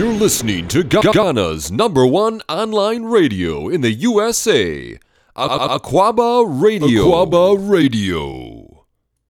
You're listening to Ga- Ghana's number one online radio in the USA. Aquaba Radio. Aquaba Radio.